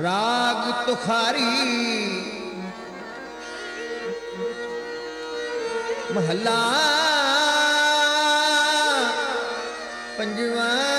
राग तुखारी। महला। पंजवा।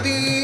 शांति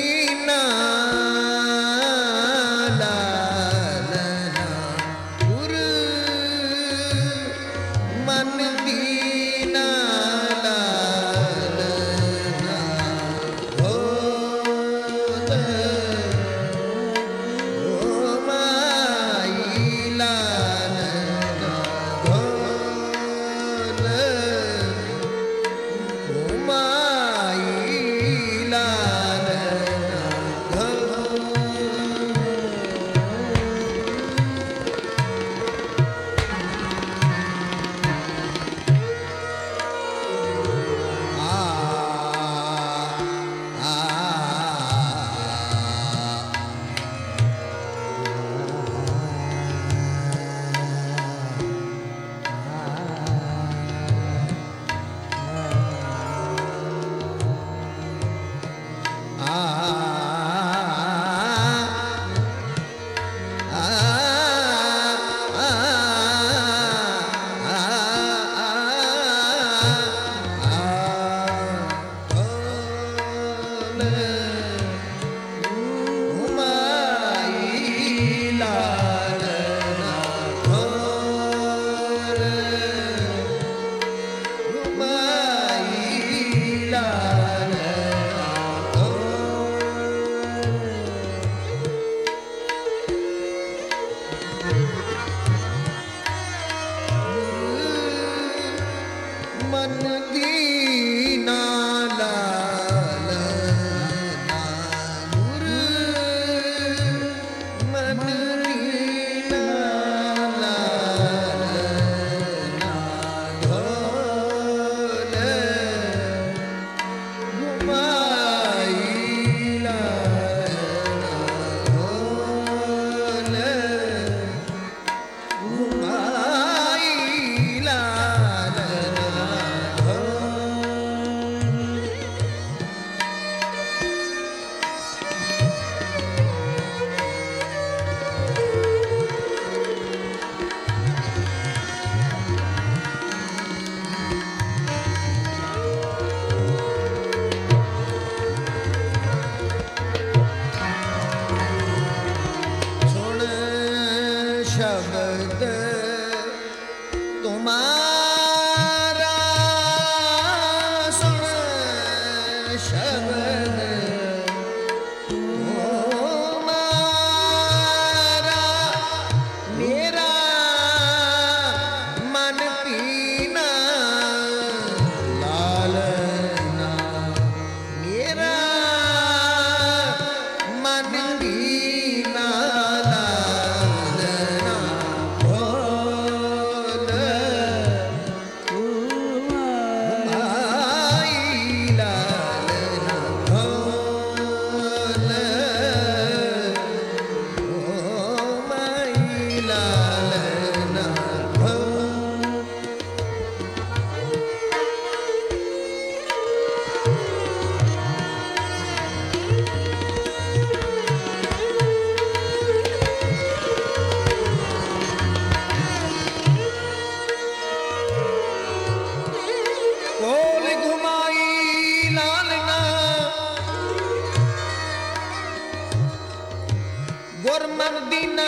शरण ਮਰਦੀਨਾ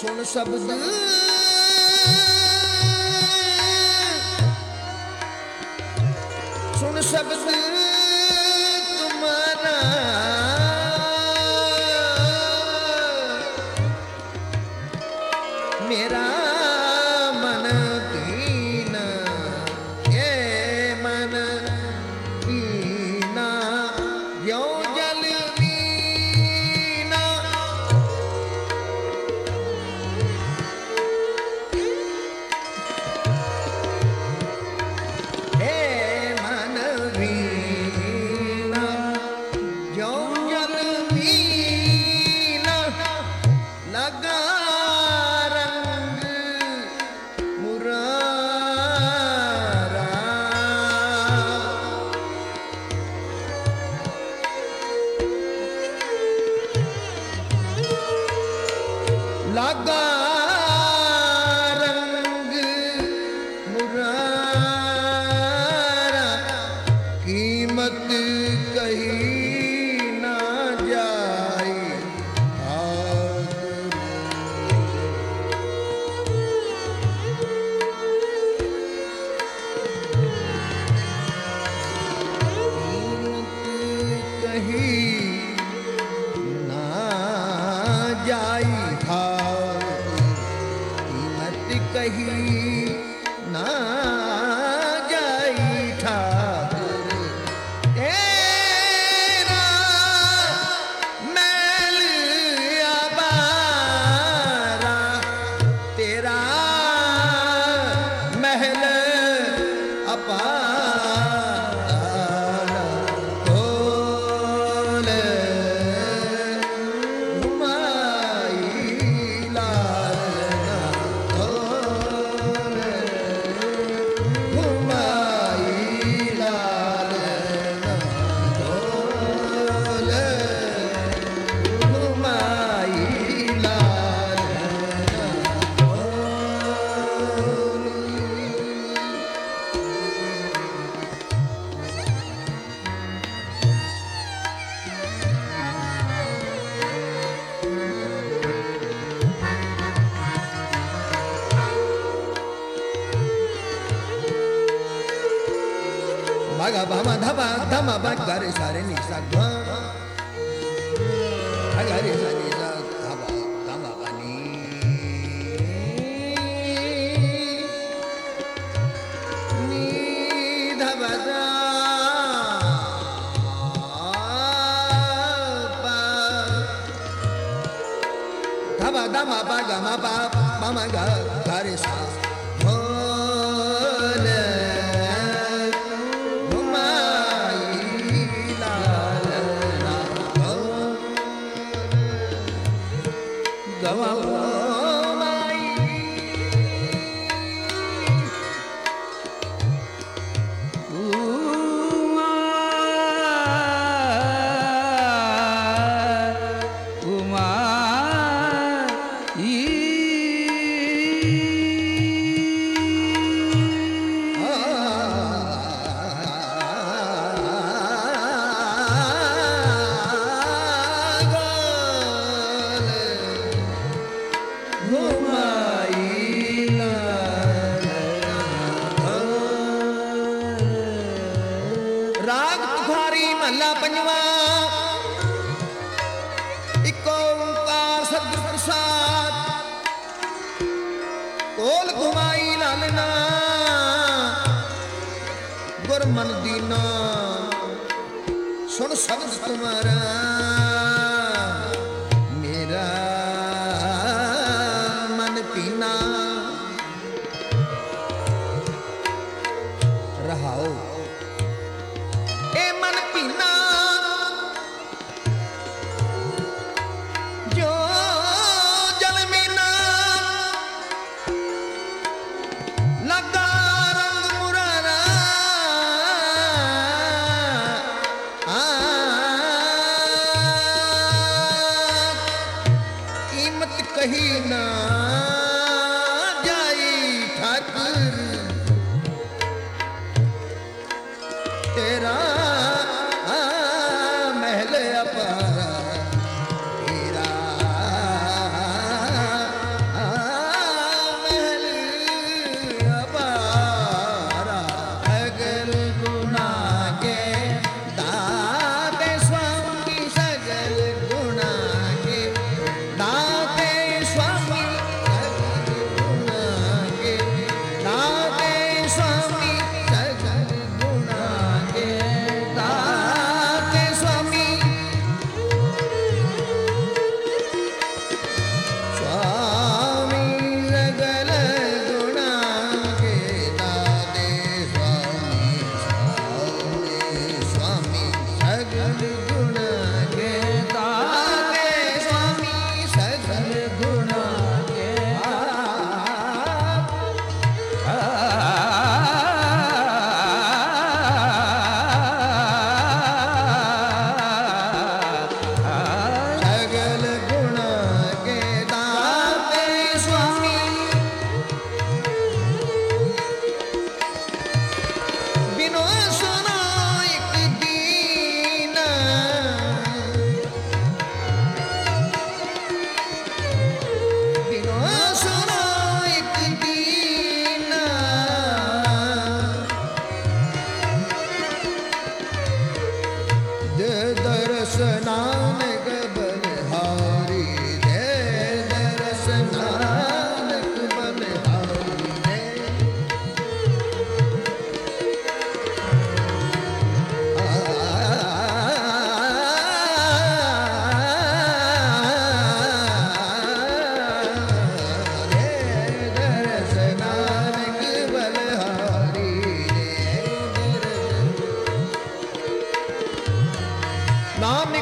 ਸੁਣ ਸ਼ਬਦ। ਸੁਣ ਸ਼ਬਦ। మగ భమ ధమ ధమ బరి సరి ని సగ అగరి సరి సగ ధమ అని నీ ధమ ధమ ధమ పగ మ పమ గ గరి సా ਕੋਲ ਘੁਮਾਈ ਲਾਲਣਾ ਗੁਰਮਨ ਦੀਨਾ ਸੁਣ ਸਬਦ ਤੁਮਾਰਾ। दर्शनाने नाम